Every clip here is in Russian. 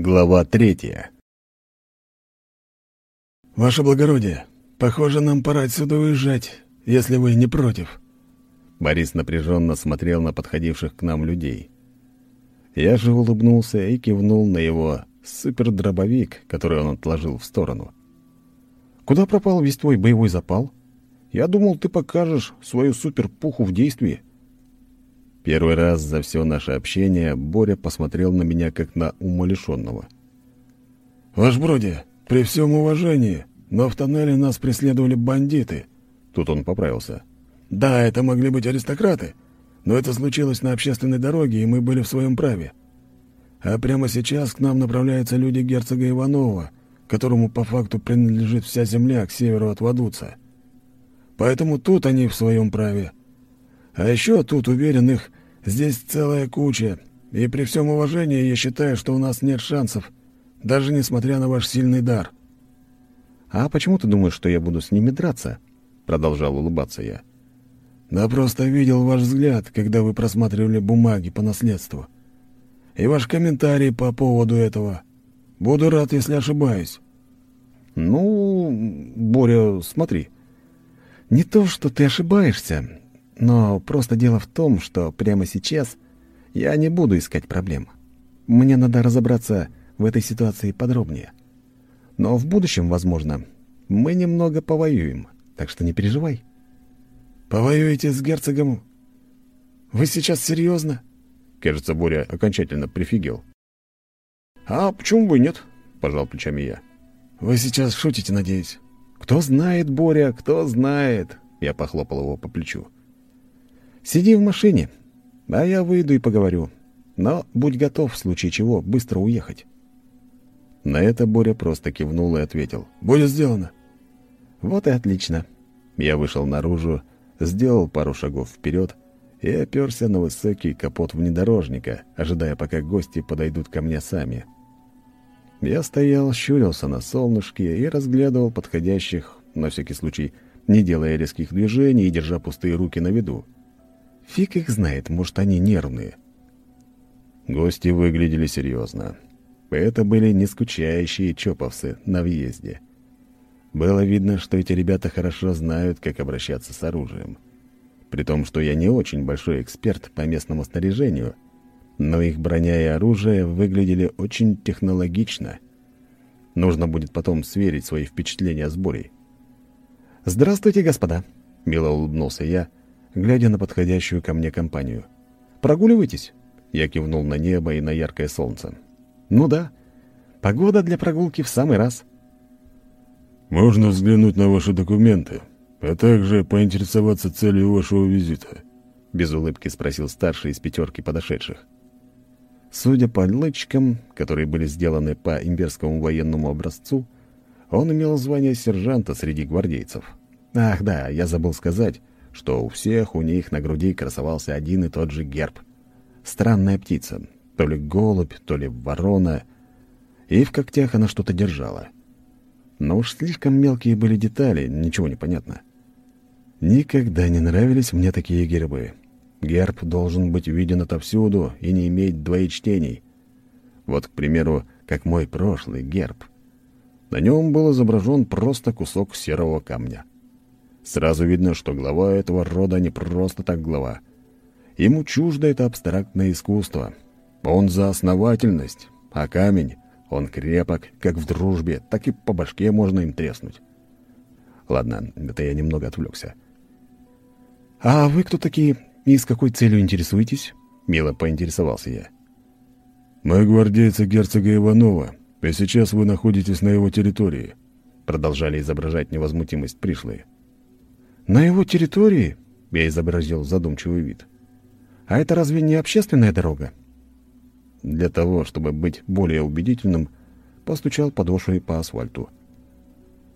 Глава третья. «Ваше благородие, похоже, нам пора отсюда уезжать, если вы не против». Борис напряженно смотрел на подходивших к нам людей. Я же улыбнулся и кивнул на его супердробовик, который он отложил в сторону. «Куда пропал весь твой боевой запал? Я думал, ты покажешь свою суперпуху в действии». Первый раз за все наше общение Боря посмотрел на меня как на умалишенного. «Ваш бродя, при всем уважении, но в тоннеле нас преследовали бандиты». Тут он поправился. «Да, это могли быть аристократы, но это случилось на общественной дороге, и мы были в своем праве. А прямо сейчас к нам направляются люди герцога Иванова, которому по факту принадлежит вся земля к северу от Вадуца. Поэтому тут они в своем праве. А еще тут, уверен, их здесь целая куча, и при всем уважении я считаю, что у нас нет шансов, даже несмотря на ваш сильный дар». «А почему ты думаешь, что я буду с ними драться?» — продолжал улыбаться я. «Да просто видел ваш взгляд, когда вы просматривали бумаги по наследству. И ваш комментарий по поводу этого. Буду рад, если ошибаюсь». «Ну, Боря, смотри. Не то, что ты ошибаешься, но просто дело в том, что прямо сейчас я не буду искать проблем. Мне надо разобраться в этой ситуации подробнее. Но в будущем, возможно, мы немного повоюем, так что не переживай. «Повоюете с герцогом? Вы сейчас серьезно?» Кажется, Боря окончательно прифигел. «А почему бы и нет?» — пожал плечами я. «Вы сейчас шутите, надеюсь?» «Кто знает, Боря, кто знает?» Я похлопал его по плечу. Сиди в машине, а я выйду и поговорю. Но будь готов, в случае чего, быстро уехать». На это Боря просто кивнул и ответил. «Будет сделано». «Вот и отлично». Я вышел наружу, сделал пару шагов вперед и оперся на высокий капот внедорожника, ожидая, пока гости подойдут ко мне сами. Я стоял, щурился на солнышке и разглядывал подходящих, на всякий случай, не делая резких движений и держа пустые руки на виду. Фиг их знает, может, они нервные. Гости выглядели серьезно. Это были не скучающие чоповцы на въезде. Было видно, что эти ребята хорошо знают, как обращаться с оружием. При том, что я не очень большой эксперт по местному снаряжению, но их броня и оружие выглядели очень технологично. Нужно будет потом сверить свои впечатления с Борей. «Здравствуйте, господа!» — мило улыбнулся я, глядя на подходящую ко мне компанию. «Прогуливайтесь?» Я кивнул на небо и на яркое солнце. «Ну да, погода для прогулки в самый раз». «Можно взглянуть на ваши документы, а также поинтересоваться целью вашего визита?» Без улыбки спросил старший из пятерки подошедших. Судя по лычкам, которые были сделаны по имперскому военному образцу, он имел звание сержанта среди гвардейцев. Ах да, я забыл сказать, что у всех у них на груди красовался один и тот же герб. Странная птица, то ли голубь, то ли ворона, и в когтях она что-то держала. Но уж слишком мелкие были детали, ничего не понятно. Никогда не нравились мне такие гербы. Герб должен быть виден отовсюду и не иметь двоечтений. Вот, к примеру, как мой прошлый герб. На нем был изображен просто кусок серого камня. Сразу видно, что глава этого рода не просто так глава. Ему чуждо это абстрактное искусство. Он за основательность, а камень, он крепок, как в дружбе, так и по башке можно им треснуть. Ладно, это я немного отвлекся. «А вы кто такие и с какой целью интересуетесь?» — мило поинтересовался я. «Мы гвардейцы герцога Иванова, и сейчас вы находитесь на его территории», — продолжали изображать невозмутимость пришлые. «На его территории?» — я изобразил задумчивый вид. «А это разве не общественная дорога?» Для того, чтобы быть более убедительным, постучал подошвой по асфальту.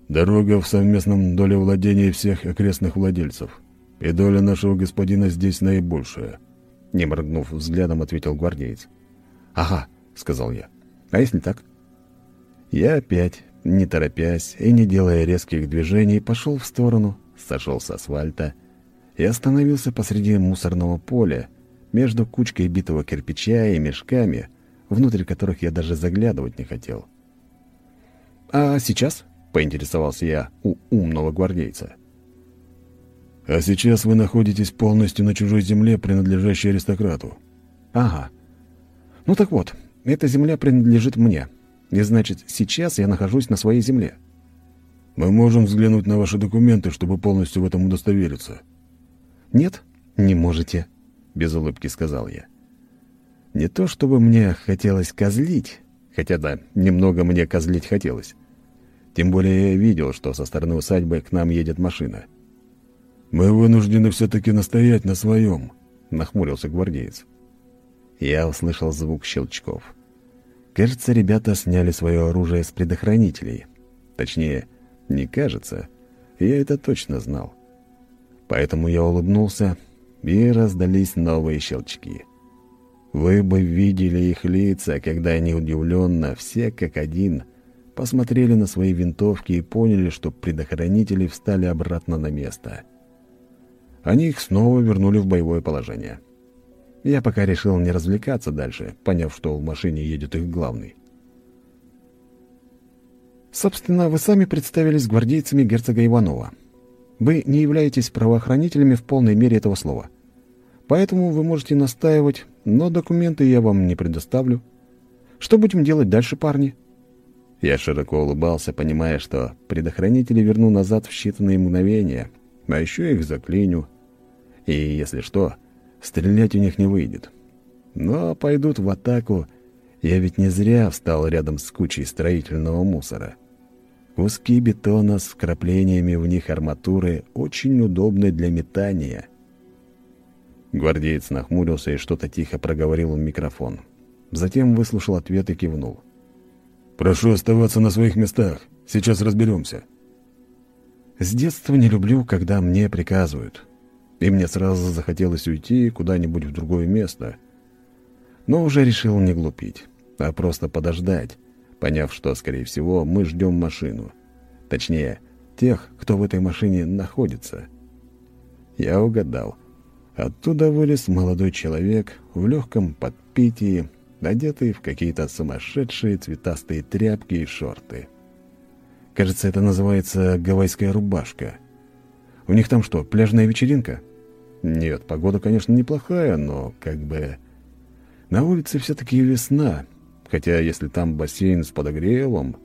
«Дорога в совместном доле владения всех окрестных владельцев, и доля нашего господина здесь наибольшая», — не моргнув взглядом, ответил гвардеец. «Ага», — сказал я. «А если так?» Я опять, не торопясь и не делая резких движений, пошел в сторону, сошел с асфальта и остановился посреди мусорного поля между кучкой битого кирпича и мешками, внутрь которых я даже заглядывать не хотел. «А сейчас?» — поинтересовался я у умного гвардейца. «А сейчас вы находитесь полностью на чужой земле, принадлежащей аристократу». «Ага. Ну так вот, эта земля принадлежит мне. И значит, сейчас я нахожусь на своей земле». «Мы можем взглянуть на ваши документы, чтобы полностью в этом удостовериться». «Нет, не можете», — без улыбки сказал я. Не то чтобы мне хотелось козлить, хотя да, немного мне козлить хотелось. Тем более я видел, что со стороны усадьбы к нам едет машина. «Мы вынуждены все-таки настоять на своем», — нахмурился гвардеец. Я услышал звук щелчков. Кажется, ребята сняли свое оружие с предохранителей. Точнее, не кажется, я это точно знал. Поэтому я улыбнулся, и раздались новые щелчки. Вы бы видели их лица, когда они удивленно, все как один, посмотрели на свои винтовки и поняли, что предохранители встали обратно на место. Они их снова вернули в боевое положение. Я пока решил не развлекаться дальше, поняв, что в машине едет их главный. Собственно, вы сами представились гвардейцами герцога Иванова. Вы не являетесь правоохранителями в полной мере этого слова. Поэтому вы можете настаивать, но документы я вам не предоставлю. Что будем делать дальше, парни?» Я широко улыбался, понимая, что предохранители верну назад в считанные мгновения, а еще их заклиню. И, если что, стрелять у них не выйдет. Но пойдут в атаку, я ведь не зря встал рядом с кучей строительного мусора. Куски бетона с вкраплениями в них арматуры очень удобны для метания. Гвардеец нахмурился и что-то тихо проговорил в микрофон. Затем выслушал ответ и кивнул. «Прошу оставаться на своих местах. Сейчас разберемся». С детства не люблю, когда мне приказывают. И мне сразу захотелось уйти куда-нибудь в другое место. Но уже решил не глупить, а просто подождать, поняв, что, скорее всего, мы ждем машину. Точнее, тех, кто в этой машине находится. Я угадал. Оттуда вылез молодой человек в легком подпитии, одетый в какие-то сумасшедшие цветастые тряпки и шорты. Кажется, это называется гавайская рубашка. У них там что, пляжная вечеринка? Нет, погода, конечно, неплохая, но как бы... На улице все-таки весна, хотя если там бассейн с подогревом...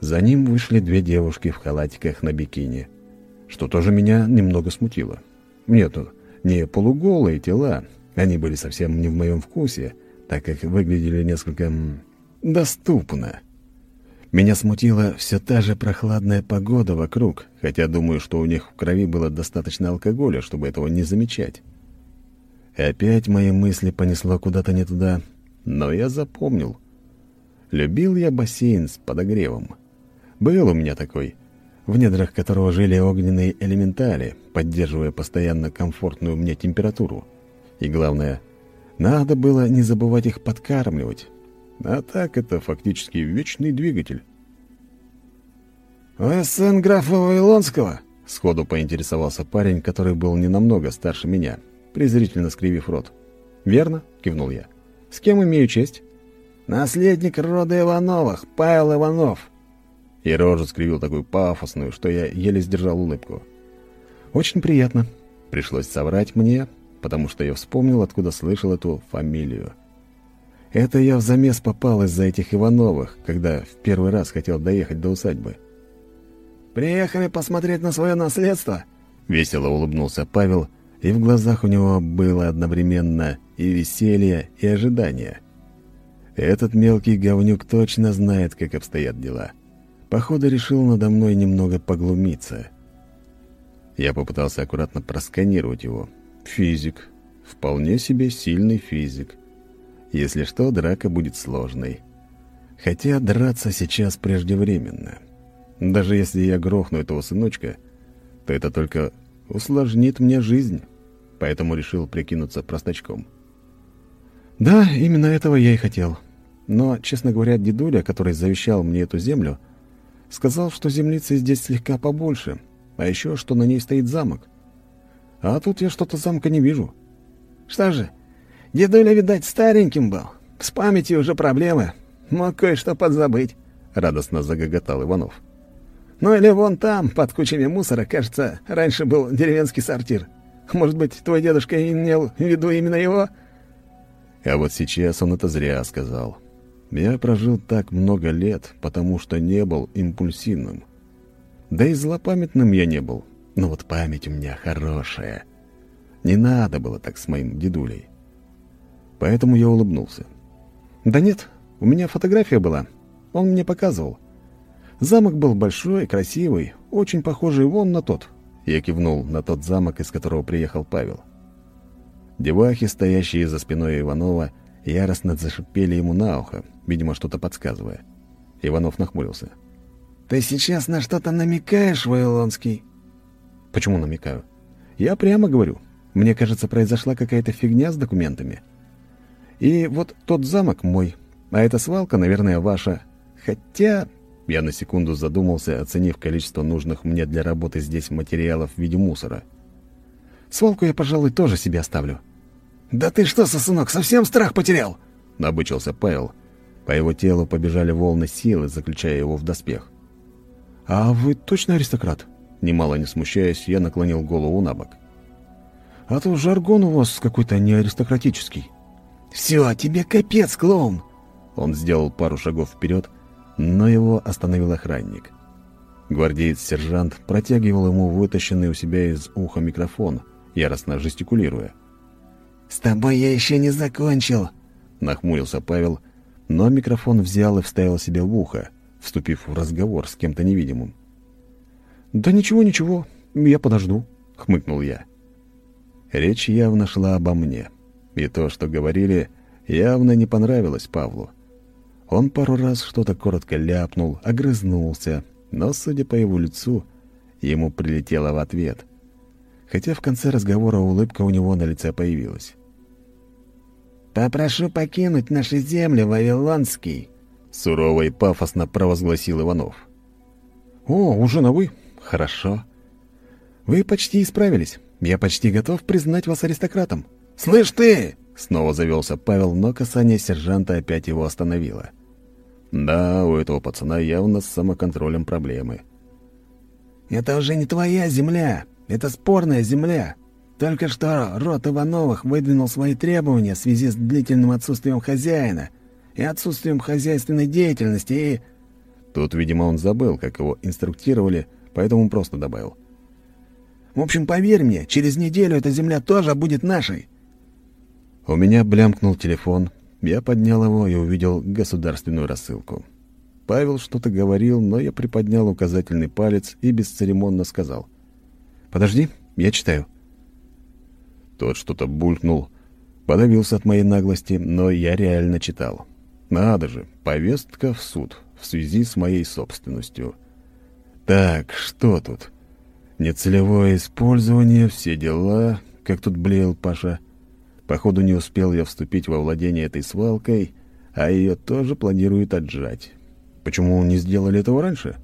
За ним вышли две девушки в халатиках на бикини, что тоже меня немного смутило. Нет, не полуголые тела, они были совсем не в моем вкусе, так как выглядели несколько... доступно. Меня смутила все та же прохладная погода вокруг, хотя думаю, что у них в крови было достаточно алкоголя, чтобы этого не замечать. Опять мои мысли понесло куда-то не туда — но я запомнил. Любил я бассейн с подогревом. Был у меня такой, в недрах которого жили огненные элементали, поддерживая постоянно комфортную мне температуру. И главное, надо было не забывать их подкармливать. А так это фактически вечный двигатель. «Вы графа Вавилонского?» — сходу поинтересовался парень, который был не намного старше меня, презрительно скривив рот. «Верно?» — кивнул я. С кем имею честь?» «Наследник рода Ивановых, Павел Иванов». И рожу скривил такую пафосную, что я еле сдержал улыбку. «Очень приятно». Пришлось соврать мне, потому что я вспомнил, откуда слышал эту фамилию. Это я в замес попал из-за этих Ивановых, когда в первый раз хотел доехать до усадьбы. «Приехали посмотреть на свое наследство?» Весело улыбнулся Павел, и в глазах у него было одновременно и веселье, и ожидание. Этот мелкий говнюк точно знает, как обстоят дела. Походу, решил надо мной немного поглумиться. Я попытался аккуратно просканировать его. Физик. Вполне себе сильный физик. Если что, драка будет сложной. Хотя драться сейчас преждевременно. Даже если я грохну этого сыночка, то это только усложнит мне жизнь. Поэтому решил прикинуться простачком. Да, именно этого я и хотел. Но, честно говоря, дедуля, который завещал мне эту землю, сказал, что землицы здесь слегка побольше, а еще, что на ней стоит замок. А тут я что-то замка не вижу. Что же, дедуля, видать, стареньким был. С памятью уже проблемы. Мог кое-что подзабыть», — радостно загоготал Иванов. «Ну или вон там, под кучами мусора, кажется, раньше был деревенский сортир. Может быть, твой дедушка имел в виду именно его?» А вот сейчас он это зря сказал. Я прожил так много лет, потому что не был импульсивным. Да и злопамятным я не был. Но вот память у меня хорошая. Не надо было так с моим дедулей. Поэтому я улыбнулся. «Да нет, у меня фотография была. Он мне показывал. Замок был большой, красивый, очень похожий вон на тот». Я кивнул на тот замок, из которого приехал Павел. Девахи, стоящие за спиной Иванова, яростно зашипели ему на ухо, видимо, что-то подсказывая. Иванов нахмурился. «Ты сейчас на что-то намекаешь, Вавилонский?» «Почему намекаю? Я прямо говорю. Мне кажется, произошла какая-то фигня с документами. И вот тот замок мой, а эта свалка, наверное, ваша. Хотя...» Я на секунду задумался, оценив количество нужных мне для работы здесь материалов в виде мусора. «Свалку я, пожалуй, тоже себе оставлю». «Да ты что, сосунок, совсем страх потерял?» — набычился Павел. По его телу побежали волны силы, заключая его в доспех. «А вы точно аристократ?» Немало не смущаясь, я наклонил голову на бок. «А то жаргон у вас какой-то не аристократический». «Все, тебе капец, клоун!» Он сделал пару шагов вперед, но его остановил охранник. Гвардеец-сержант протягивал ему вытащенный у себя из уха микрофон, яростно жестикулируя. «С тобой я еще не закончил», — нахмурился Павел, но микрофон взял и вставил себе в ухо, вступив в разговор с кем-то невидимым. «Да ничего, ничего, я подожду», — хмыкнул я. Речь явно шла обо мне, и то, что говорили, явно не понравилось Павлу. Он пару раз что-то коротко ляпнул, огрызнулся, но, судя по его лицу, ему прилетело в ответ. Хотя в конце разговора улыбка у него на лице появилась. «Попрошу покинуть наши земли, Вавилонский», — сурово и пафосно провозгласил Иванов. «О, уже на «вы»? Хорошо. Вы почти исправились. Я почти готов признать вас аристократом». «Слышь ты!» — снова завелся Павел, но касание сержанта опять его остановило. Да, у этого пацана явно с самоконтролем проблемы. «Это уже не твоя земля. Это спорная земля. Только что род Ивановых выдвинул свои требования в связи с длительным отсутствием хозяина и отсутствием хозяйственной деятельности и...» Тут, видимо, он забыл, как его инструктировали, поэтому просто добавил. «В общем, поверь мне, через неделю эта земля тоже будет нашей». У меня блямкнул телефон, я поднял его и увидел государственную рассылку. Павел что-то говорил, но я приподнял указательный палец и бесцеремонно сказал. «Подожди, я читаю». Тот что-то булькнул, подавился от моей наглости, но я реально читал. Надо же, повестка в суд в связи с моей собственностью. Так, что тут? Нецелевое использование, все дела, как тут блеял Паша. Походу, не успел я вступить во владение этой свалкой, а ее тоже планируют отжать. Почему не сделали этого раньше?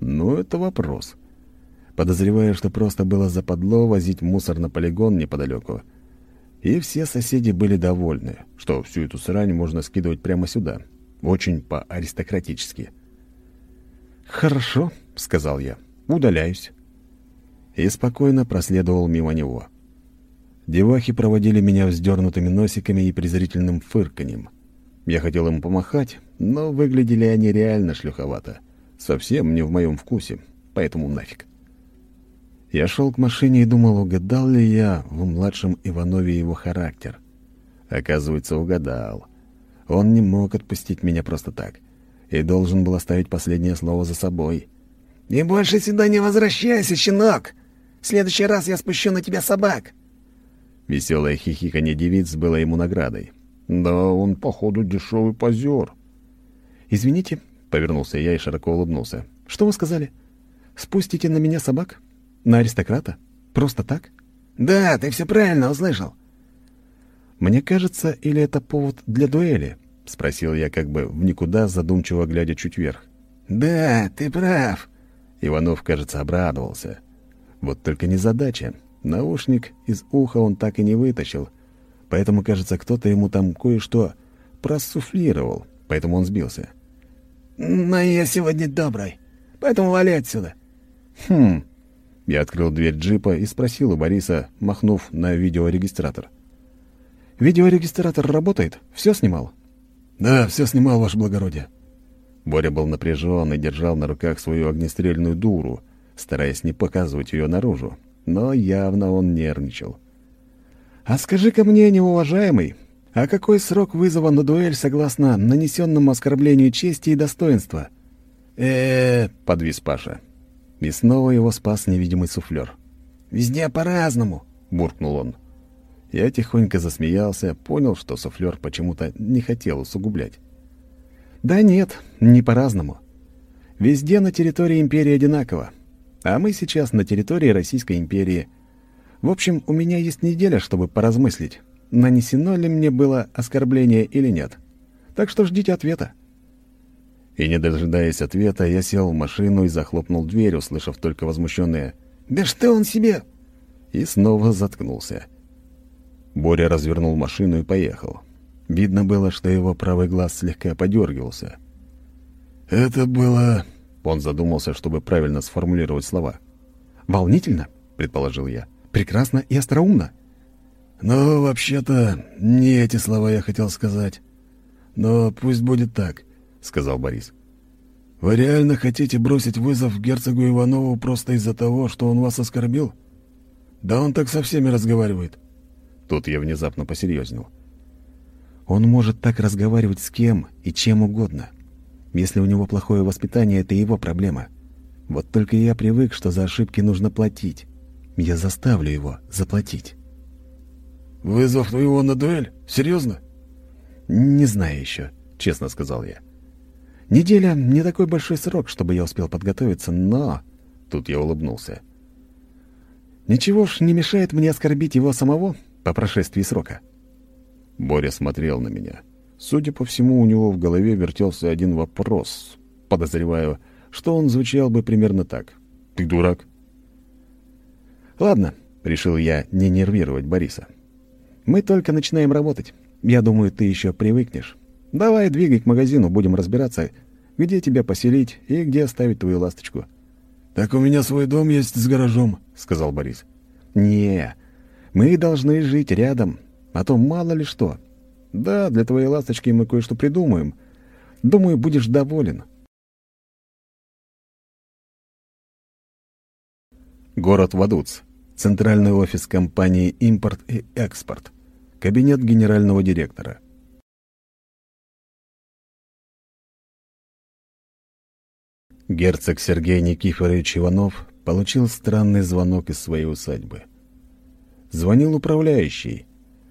Ну, это вопрос. — подозревая, что просто было западло возить мусор на полигон неподалеку. И все соседи были довольны, что всю эту срань можно скидывать прямо сюда. Очень по-аристократически. «Хорошо», — сказал я, — «удаляюсь». И спокойно проследовал мимо него. Девахи проводили меня вздернутыми носиками и презрительным фырканьем. Я хотел им помахать, но выглядели они реально шлюховато. Совсем не в моем вкусе, поэтому нафиг. Я шел к машине и думал, угадал ли я в младшем Иванове его характер. Оказывается, угадал. Он не мог отпустить меня просто так. И должен был оставить последнее слово за собой. «И больше сюда не возвращайся, щенок! В следующий раз я спущу на тебя собак!» Веселое хихиканье девиц было ему наградой. «Да он, походу, дешевый позер». «Извините», — повернулся я и широко улыбнулся. «Что вы сказали? Спустите на меня собак?» На аристократа? Просто так? Да, ты все правильно услышал. Мне кажется, или это повод для дуэли? Спросил я как бы в никуда, задумчиво глядя чуть вверх. Да, ты прав. Иванов, кажется, обрадовался. Вот только не задача. Наушник из уха он так и не вытащил. Поэтому, кажется, кто-то ему там кое-что просуфлировал, поэтому он сбился. «Но я сегодня добрый, поэтому вали отсюда». «Хм». Я открыл дверь джипа и спросил у Бориса, махнув на видеорегистратор. «Видеорегистратор работает? Все снимал?» «Да, все снимал, ваше благородие». Боря был напряжен и держал на руках свою огнестрельную дуру, стараясь не показывать ее наружу, но явно он нервничал. «А скажи-ка мне, неуважаемый, а какой срок вызова на дуэль согласно нанесенному оскорблению чести и достоинства?» э подвис Паша. И снова его спас невидимый суфлер. «Везде по-разному», — буркнул он. Я тихонько засмеялся, понял, что суфлер почему-то не хотел усугублять. «Да нет, не по-разному. Везде на территории империи одинаково. А мы сейчас на территории Российской империи. В общем, у меня есть неделя, чтобы поразмыслить, нанесено ли мне было оскорбление или нет. Так что ждите ответа». И не дожидаясь ответа, я сел в машину и захлопнул дверь, услышав только возмущенное «Да что он себе?» И снова заткнулся. Боря развернул машину и поехал. Видно было, что его правый глаз слегка подергивался. «Это было...» Он задумался, чтобы правильно сформулировать слова. «Волнительно?» — предположил я. «Прекрасно и остроумно». «Ну, вообще-то, не эти слова я хотел сказать. Но пусть будет так», — сказал Борис. «Вы реально хотите бросить вызов герцогу Иванову просто из-за того, что он вас оскорбил? Да он так со всеми разговаривает». Тут я внезапно посерьезнел. Он может так разговаривать с кем и чем угодно. Если у него плохое воспитание, это его проблема. Вот только я привык, что за ошибки нужно платить. Я заставлю его заплатить. «Вызов его на дуэль? Серьезно?» «Не знаю еще», — честно сказал я. «Неделя — не такой большой срок, чтобы я успел подготовиться, но...» Тут я улыбнулся. «Ничего ж не мешает мне оскорбить его самого по прошествии срока». Боря смотрел на меня. Судя по всему, у него в голове вертелся один вопрос. Подозреваю, что он звучал бы примерно так. «Ты дурак?» «Ладно», — решил я не нервировать Бориса. «Мы только начинаем работать. Я думаю, ты еще привыкнешь. Давай двигай к магазину, будем разбираться, где тебя поселить и где оставить твою ласточку». «Так у меня свой дом есть с гаражом», — сказал Борис. «Не, мы должны жить рядом, а то мало ли что. Да, для твоей ласточки мы кое-что придумаем. Думаю, будешь доволен. Город Вадуц. Центральный офис компании «Импорт и экспорт». Кабинет генерального директора. Герцог Сергей Никифорович Иванов получил странный звонок из своей усадьбы. Звонил управляющий,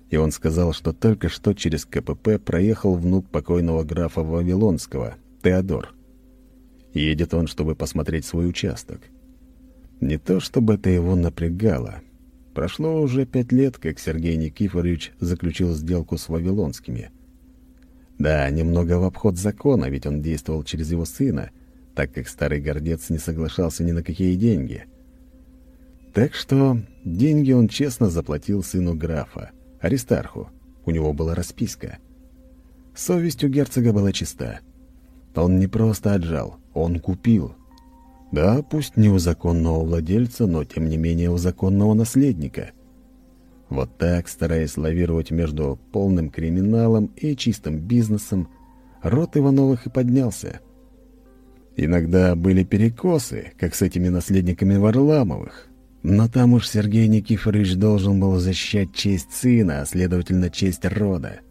и он сказал, что только что через КПП проехал внук покойного графа Вавилонского, Теодор. Едет он, чтобы посмотреть свой участок. Не то, чтобы это его напрягало. Прошло уже пять лет, как Сергей Никифорович заключил сделку с Вавилонскими. Да, немного в обход закона, ведь он действовал через его сына, так как старый гордец не соглашался ни на какие деньги. Так что деньги он честно заплатил сыну графа. Аристарху. У него была расписка. Совесть у герцога была чиста. Он не просто отжал, он купил. Да, пусть не у законного владельца, но тем не менее у законного наследника. Вот так, стараясь лавировать между полным криминалом и чистым бизнесом, род Ивановых и поднялся. Иногда были перекосы, как с этими наследниками Варламовых, но там уж Сергей Никифорович должен был защищать честь сына, а следовательно, честь рода.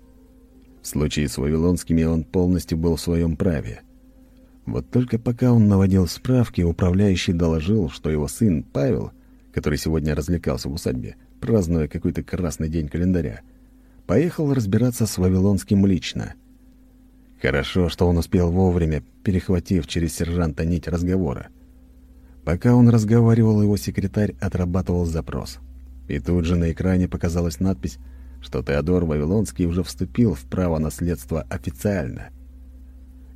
В случае с Вавилонскими он полностью был в своем праве. Вот только пока он наводил справки, управляющий доложил, что его сын Павел, который сегодня развлекался в усадьбе, празднуя какой-то красный день календаря, поехал разбираться с Вавилонским лично. Хорошо, что он успел вовремя, перехватив через сержанта нить разговора. Пока он разговаривал, его секретарь отрабатывал запрос. И тут же на экране показалась надпись, что Теодор Вавилонский уже вступил в право наследства официально.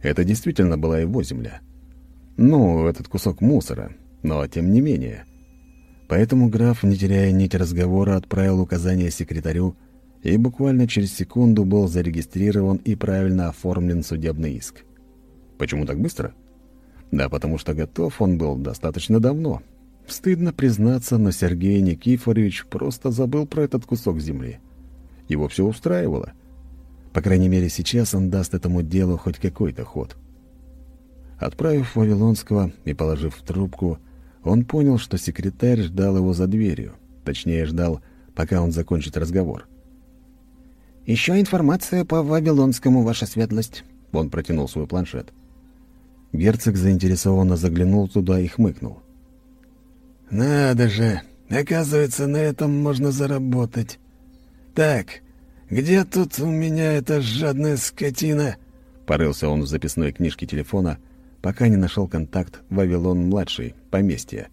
Это действительно была его земля. Ну, этот кусок мусора, но тем не менее. Поэтому граф, не теряя нить разговора, отправил указание секретарю и буквально через секунду был зарегистрирован и правильно оформлен судебный иск. Почему так быстро? Да потому что готов он был достаточно давно. Стыдно признаться, но Сергей Никифорович просто забыл про этот кусок земли. Его все устраивало. По крайней мере, сейчас он даст этому делу хоть какой-то ход. Отправив Вавилонского и положив в трубку, он понял, что секретарь ждал его за дверью. Точнее, ждал, пока он закончит разговор. «Еще информация по Вавилонскому, ваша светлость». Он протянул свой планшет. Герцог заинтересованно заглянул туда и хмыкнул. «Надо же! Оказывается, на этом можно заработать. Так, где тут у меня эта жадная скотина?» Порылся он в записной книжке телефона, пока не нашел контакт Вавилон-младший, поместье,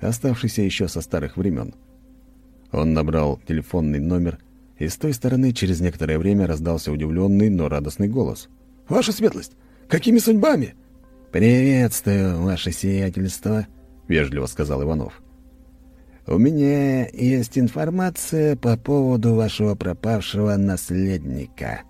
оставшийся еще со старых времен. Он набрал телефонный номер, и с той стороны через некоторое время раздался удивленный, но радостный голос. «Ваша светлость! Какими судьбами?» «Приветствую, ваше сиятельство», — вежливо сказал Иванов. «У меня есть информация по поводу вашего пропавшего наследника».